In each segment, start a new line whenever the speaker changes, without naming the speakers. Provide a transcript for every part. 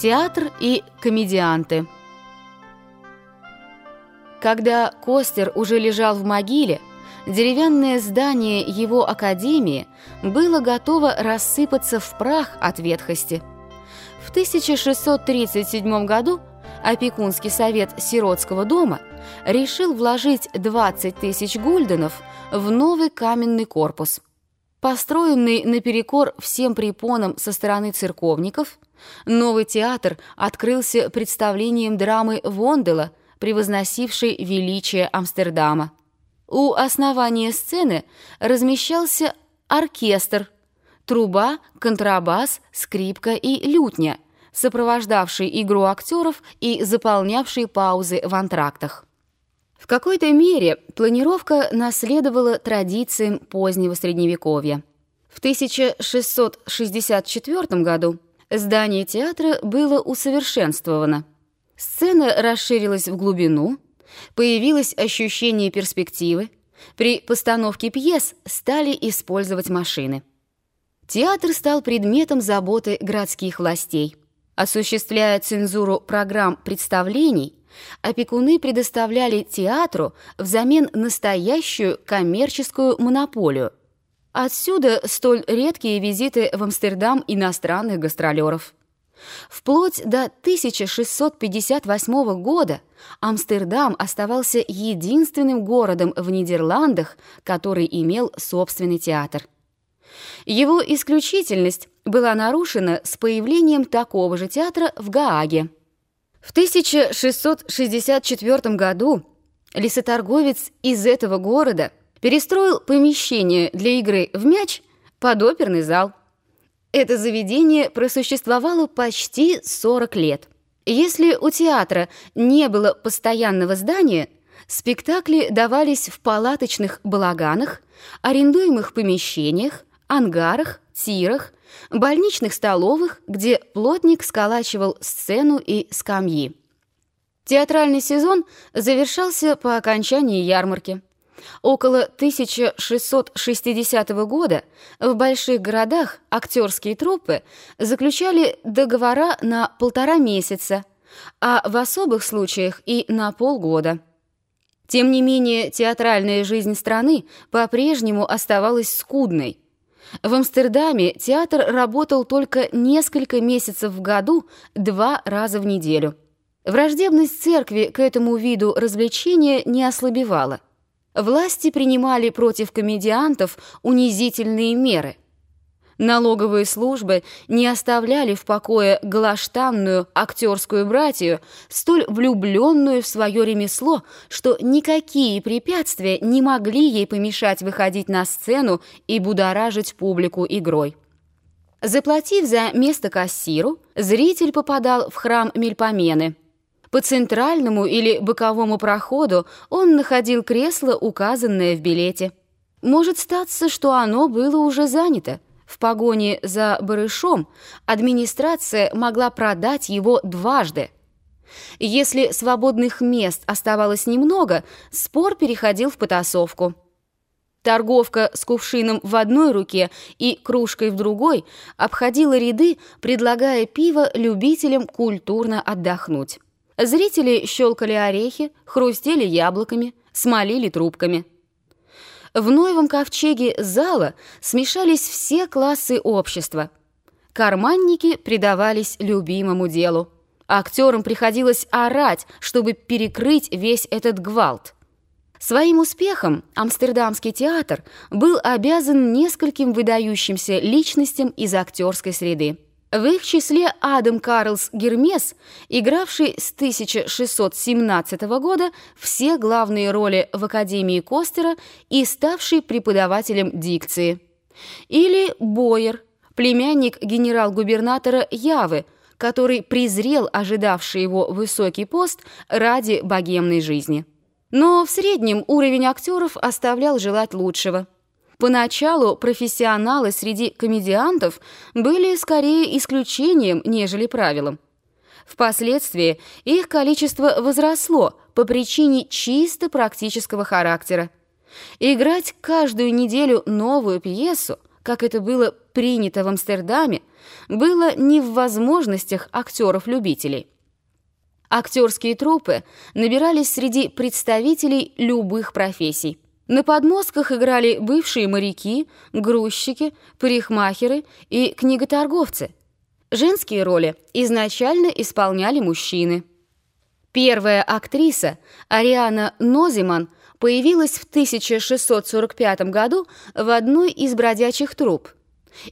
Театр и комедианты. Когда Костер уже лежал в могиле, деревянное здание его академии было готово рассыпаться в прах от ветхости. В 1637 году опекунский совет сиротского дома решил вложить 20 тысяч гульденов в новый каменный корпус. Построенный наперекор всем препонам со стороны церковников, новый театр открылся представлением драмы Вондела, превозносившей величие Амстердама. У основания сцены размещался оркестр, труба, контрабас, скрипка и лютня, сопровождавший игру актеров и заполнявший паузы в антрактах. В какой-то мере планировка наследовала традициям позднего Средневековья. В 1664 году здание театра было усовершенствовано. Сцена расширилась в глубину, появилось ощущение перспективы, при постановке пьес стали использовать машины. Театр стал предметом заботы городских властей. Осуществляя цензуру программ представлений, опекуны предоставляли театру взамен настоящую коммерческую монополию. Отсюда столь редкие визиты в Амстердам иностранных гастролеров. Вплоть до 1658 года Амстердам оставался единственным городом в Нидерландах, который имел собственный театр. Его исключительность была нарушена с появлением такого же театра в Гааге. В 1664 году лесоторговец из этого города перестроил помещение для игры в мяч под оперный зал. Это заведение просуществовало почти 40 лет. Если у театра не было постоянного здания, спектакли давались в палаточных балаганах, арендуемых помещениях, ангарах, тирах, больничных столовых, где плотник сколачивал сцену и скамьи. Театральный сезон завершался по окончании ярмарки. Около 1660 года в больших городах актерские труппы заключали договора на полтора месяца, а в особых случаях и на полгода. Тем не менее, театральная жизнь страны по-прежнему оставалась скудной – в Амстердаме театр работал только несколько месяцев в году, два раза в неделю. Враждебность церкви к этому виду развлечения не ослабевала. Власти принимали против комедиантов унизительные меры. Налоговые службы не оставляли в покое глаштанную актерскую братью, столь влюбленную в свое ремесло, что никакие препятствия не могли ей помешать выходить на сцену и будоражить публику игрой. Заплатив за место кассиру, зритель попадал в храм Мельпомены. По центральному или боковому проходу он находил кресло, указанное в билете. Может статься, что оно было уже занято. В погоне за барышом администрация могла продать его дважды. Если свободных мест оставалось немного, спор переходил в потасовку. Торговка с кувшином в одной руке и кружкой в другой обходила ряды, предлагая пиво любителям культурно отдохнуть. Зрители щелкали орехи, хрустели яблоками, смолили трубками. В Ноевом ковчеге зала смешались все классы общества. Карманники предавались любимому делу. Актерам приходилось орать, чтобы перекрыть весь этот гвалт. Своим успехом Амстердамский театр был обязан нескольким выдающимся личностям из актерской среды. В их числе Адам Карлс Гермес, игравший с 1617 года все главные роли в Академии Костера и ставший преподавателем дикции. Или Бойер, племянник генерал-губернатора Явы, который презрел ожидавший его высокий пост ради богемной жизни. Но в среднем уровень актеров оставлял желать лучшего – Поначалу профессионалы среди комедиантов были скорее исключением, нежели правилом. Впоследствии их количество возросло по причине чисто практического характера. Играть каждую неделю новую пьесу, как это было принято в Амстердаме, было не в возможностях актеров-любителей. Актерские труппы набирались среди представителей любых профессий. На подмостках играли бывшие моряки, грузчики, парикмахеры и книготорговцы. Женские роли изначально исполняли мужчины. Первая актриса, Ариана Нозиман, появилась в 1645 году в одной из бродячих труп.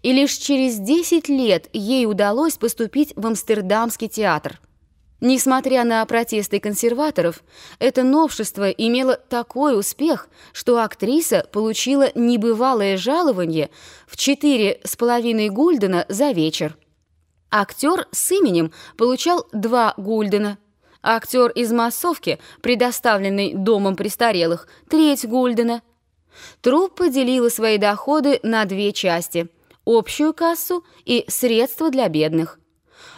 И лишь через 10 лет ей удалось поступить в Амстердамский театр. Несмотря на протесты консерваторов, это новшество имело такой успех, что актриса получила небывалое жалование в 4,5 гульдена за вечер. Актер с именем получал 2 гульдена – Актер из массовки, предоставленный домом престарелых, треть Гульдена. Труппа делила свои доходы на две части – общую кассу и средства для бедных.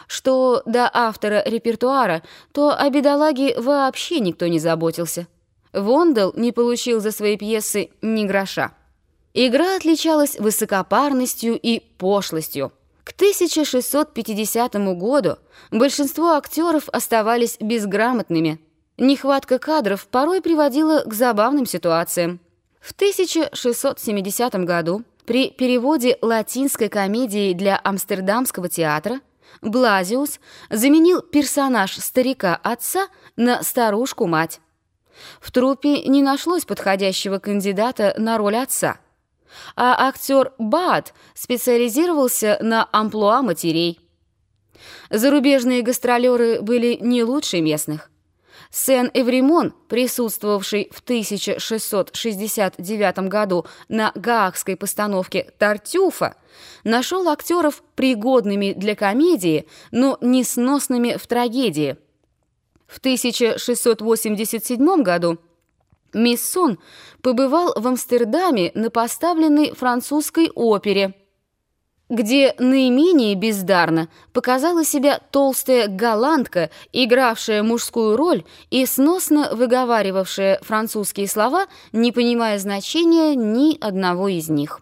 Что до автора репертуара, то о бедолаге вообще никто не заботился. Вондел не получил за свои пьесы ни гроша. Игра отличалась высокопарностью и пошлостью – к 1650 году большинство актеров оставались безграмотными. Нехватка кадров порой приводила к забавным ситуациям. В 1670 году при переводе латинской комедии для Амстердамского театра Блазиус заменил персонаж старика-отца на старушку-мать. В труппе не нашлось подходящего кандидата на роль отца – а актер Бат специализировался на амплуа матерей. Зарубежные гастролеры были не лучше местных. Сен-Эвримон, присутствовавший в 1669 году на гаагской постановке «Тартюфа», нашел актеров пригодными для комедии, но несносными в трагедии. В 1687 году Миссон побывал в Амстердаме на поставленной французской опере, где наименее бездарно показала себя толстая голландка, игравшая мужскую роль и сносно выговаривавшая французские слова, не понимая значения ни одного из них.